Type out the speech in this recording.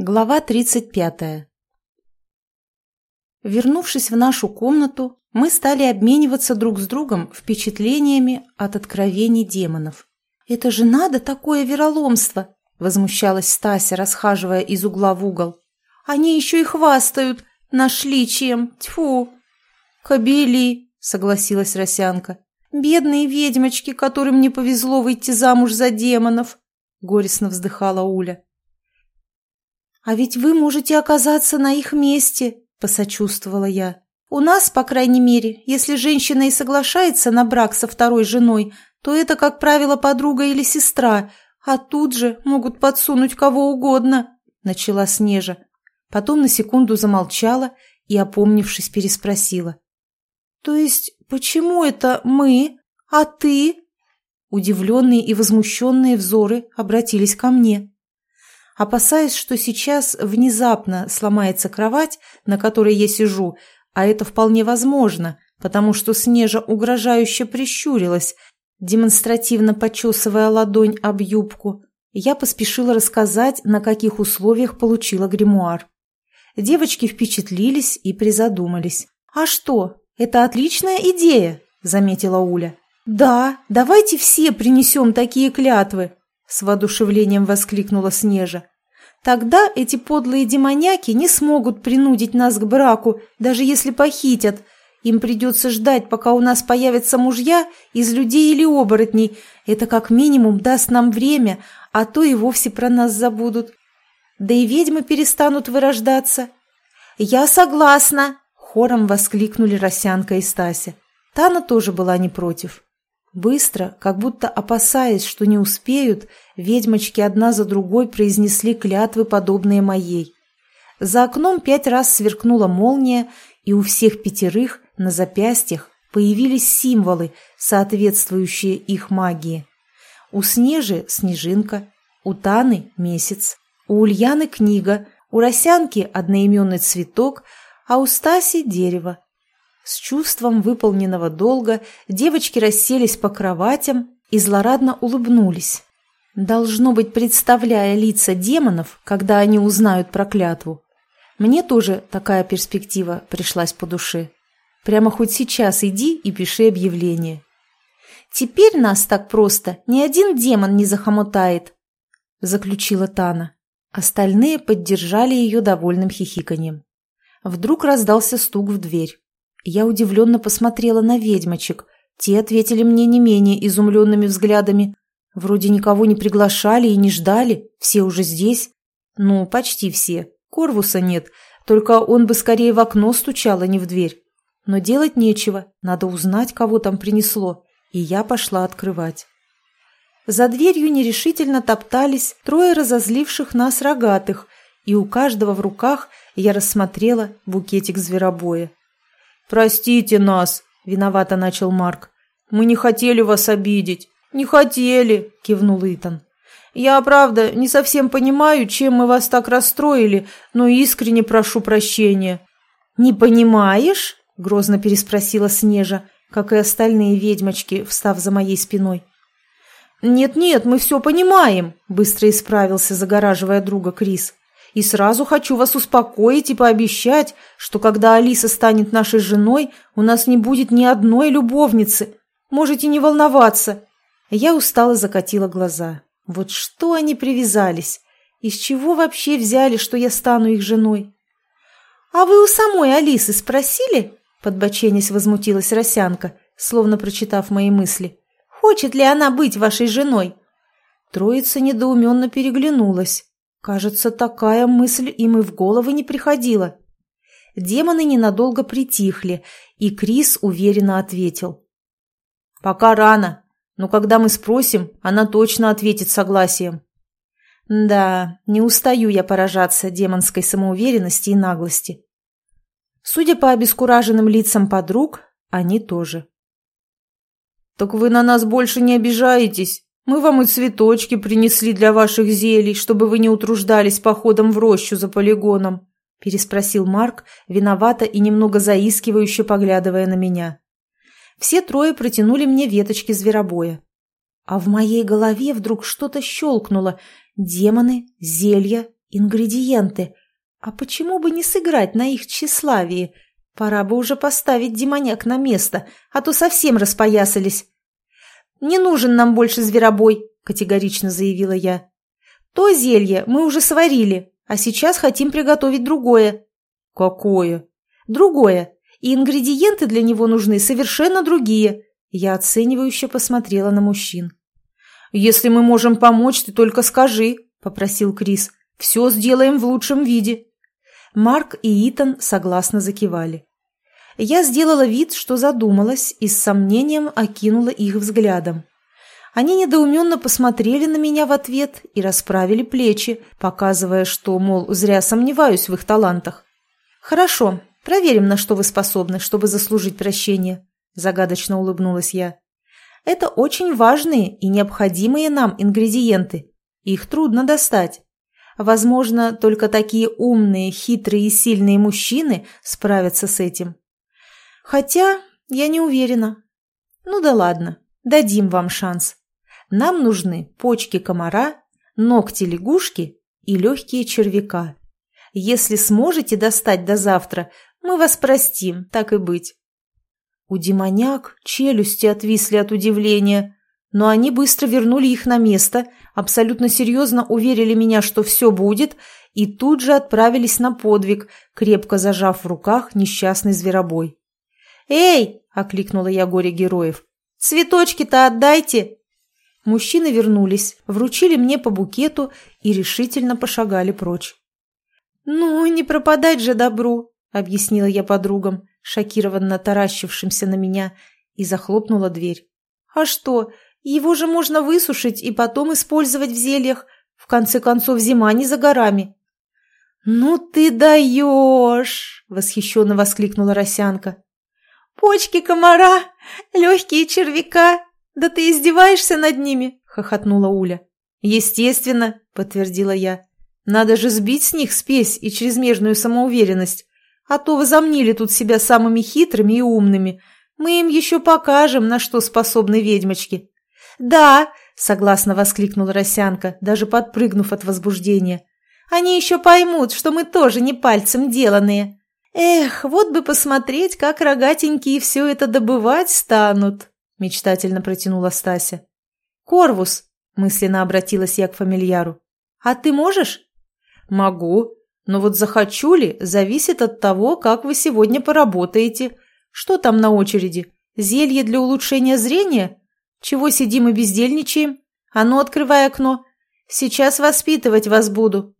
Глава 35. Вернувшись в нашу комнату, мы стали обмениваться друг с другом впечатлениями от откровений демонов. «Это же надо такое вероломство!» – возмущалась Стася, расхаживая из угла в угол. «Они еще и хвастают! Нашли чем! Тьфу!» «Кобели!» – согласилась Росянка. «Бедные ведьмочки, которым не повезло выйти замуж за демонов!» – горестно вздыхала Уля. «А ведь вы можете оказаться на их месте», – посочувствовала я. «У нас, по крайней мере, если женщина и соглашается на брак со второй женой, то это, как правило, подруга или сестра, а тут же могут подсунуть кого угодно», – начала Снежа. Потом на секунду замолчала и, опомнившись, переспросила. «То есть почему это мы, а ты?» Удивленные и возмущенные взоры обратились ко мне опасаясь, что сейчас внезапно сломается кровать, на которой я сижу, а это вполне возможно, потому что Снежа угрожающе прищурилась, демонстративно почесывая ладонь об юбку. Я поспешила рассказать, на каких условиях получила гримуар. Девочки впечатлились и призадумались. «А что? Это отличная идея!» – заметила Уля. «Да, давайте все принесем такие клятвы!» С воодушевлением воскликнула Снежа. Тогда эти подлые демоняки не смогут принудить нас к браку, даже если похитят. Им придется ждать, пока у нас появятся мужья из людей или оборотней. Это как минимум даст нам время, а то и вовсе про нас забудут. Да и ведьмы перестанут вырождаться. «Я согласна!» — хором воскликнули Росянка и Стася. Тана тоже была не против. Быстро, как будто опасаясь, что не успеют, ведьмочки одна за другой произнесли клятвы, подобные моей. За окном пять раз сверкнула молния, и у всех пятерых на запястьях появились символы, соответствующие их магии. У Снежи – снежинка, у Таны – месяц, у Ульяны – книга, у Росянки – одноименный цветок, а у Стаси – дерево. С чувством выполненного долга девочки расселись по кроватям и злорадно улыбнулись. Должно быть, представляя лица демонов, когда они узнают про клятву. Мне тоже такая перспектива пришлась по душе. Прямо хоть сейчас иди и пиши объявление. «Теперь нас так просто ни один демон не захомутает», — заключила Тана. Остальные поддержали ее довольным хихиканьем. Вдруг раздался стук в дверь. Я удивленно посмотрела на ведьмочек. Те ответили мне не менее изумленными взглядами. Вроде никого не приглашали и не ждали, все уже здесь. Ну, почти все. Корвуса нет, только он бы скорее в окно стучал, а не в дверь. Но делать нечего, надо узнать, кого там принесло. И я пошла открывать. За дверью нерешительно топтались трое разозливших нас рогатых, и у каждого в руках я рассмотрела букетик зверобоя. «Простите нас», — виновато начал Марк. «Мы не хотели вас обидеть». «Не хотели», — кивнул Итан. «Я, правда, не совсем понимаю, чем мы вас так расстроили, но искренне прошу прощения». «Не понимаешь?» — грозно переспросила Снежа, как и остальные ведьмочки, встав за моей спиной. «Нет-нет, мы все понимаем», — быстро исправился, загораживая друга Крис. И сразу хочу вас успокоить и пообещать, что когда Алиса станет нашей женой, у нас не будет ни одной любовницы. Можете не волноваться. Я устало закатила глаза. Вот что они привязались? Из чего вообще взяли, что я стану их женой? А вы у самой Алисы спросили? Подбоченясь возмутилась Росянка, словно прочитав мои мысли. Хочет ли она быть вашей женой? Троица недоуменно переглянулась. Кажется, такая мысль им и в голову не приходила. Демоны ненадолго притихли, и Крис уверенно ответил. «Пока рано, но когда мы спросим, она точно ответит согласием». Да, не устаю я поражаться демонской самоуверенности и наглости. Судя по обескураженным лицам подруг, они тоже. «Так вы на нас больше не обижаетесь?» Мы вам и цветочки принесли для ваших зелий, чтобы вы не утруждались походом в рощу за полигоном», – переспросил Марк, виновато и немного заискивающе поглядывая на меня. Все трое протянули мне веточки зверобоя. А в моей голове вдруг что-то щелкнуло. Демоны, зелья, Ингредиенты. А почему бы не сыграть на их тщеславии? Пора бы уже поставить демоняк на место, а то совсем распоясались. «Не нужен нам больше зверобой», — категорично заявила я. «То зелье мы уже сварили, а сейчас хотим приготовить другое». «Какое?» «Другое. И ингредиенты для него нужны совершенно другие». Я оценивающе посмотрела на мужчин. «Если мы можем помочь, ты только скажи», — попросил Крис. «Все сделаем в лучшем виде». Марк и Итан согласно закивали. Я сделала вид, что задумалась и с сомнением окинула их взглядом. Они недоуменно посмотрели на меня в ответ и расправили плечи, показывая, что, мол, зря сомневаюсь в их талантах. «Хорошо, проверим, на что вы способны, чтобы заслужить прощение», – загадочно улыбнулась я. «Это очень важные и необходимые нам ингредиенты. Их трудно достать. Возможно, только такие умные, хитрые и сильные мужчины справятся с этим. Хотя я не уверена. Ну да ладно, дадим вам шанс. Нам нужны почки комара, ногти лягушки и легкие червяка. Если сможете достать до завтра, мы вас простим, так и быть. У демоняк челюсти отвисли от удивления, но они быстро вернули их на место, абсолютно серьезно уверили меня, что все будет, и тут же отправились на подвиг, крепко зажав в руках несчастный зверобой. «Эй!» – окликнула я горе героев. «Цветочки-то отдайте!» Мужчины вернулись, вручили мне по букету и решительно пошагали прочь. «Ну, не пропадать же добру!» – объяснила я подругам, шокированно таращившимся на меня, и захлопнула дверь. «А что, его же можно высушить и потом использовать в зельях. В конце концов, зима не за горами». «Ну ты даешь!» – восхищенно воскликнула Росянка. «Почки комара, легкие червяка, да ты издеваешься над ними!» – хохотнула Уля. «Естественно», – подтвердила я. «Надо же сбить с них спесь и чрезмерную самоуверенность, а то возомнили тут себя самыми хитрыми и умными. Мы им еще покажем, на что способны ведьмочки». «Да!» – согласно воскликнула Росянка, даже подпрыгнув от возбуждения. «Они еще поймут, что мы тоже не пальцем деланные!» «Эх, вот бы посмотреть, как рогатенькие все это добывать станут!» — мечтательно протянула Стася. «Корвус!» — мысленно обратилась я к фамильяру. «А ты можешь?» «Могу. Но вот захочу ли, зависит от того, как вы сегодня поработаете. Что там на очереди? Зелье для улучшения зрения? Чего сидим и бездельничаем? А ну, открывай окно. Сейчас воспитывать вас буду!»